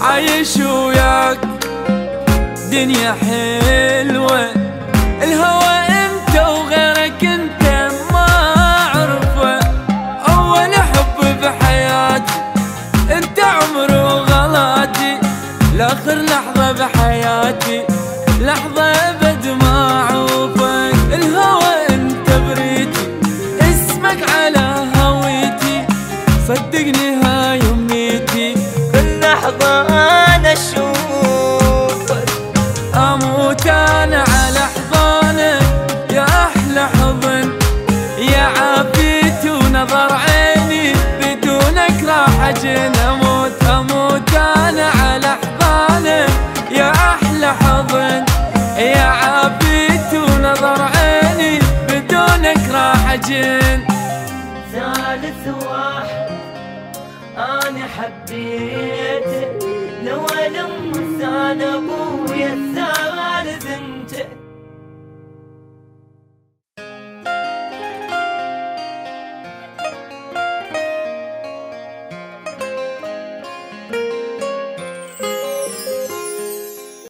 عايش وياك دنيا حلوة الهوى أنت وغيرك أنت ما أعرفه. أول حب في حياتي أنت عمري وغلاتي لآخر لحظة بحياتي لحظة صدقني هاي امنيتي كل لحظة أنا أشوفك. أموت أنا على حضانك يا أحلى حضن يا عافيتي ونظر عيني. بدونك راح أجن أموت أموت أنا على حضانك يا أحلى حضن يا عافيتي ونظر عيني. بدونك راح أجن. ثالث واحد. أنا حبيته لو الام ثان ابويا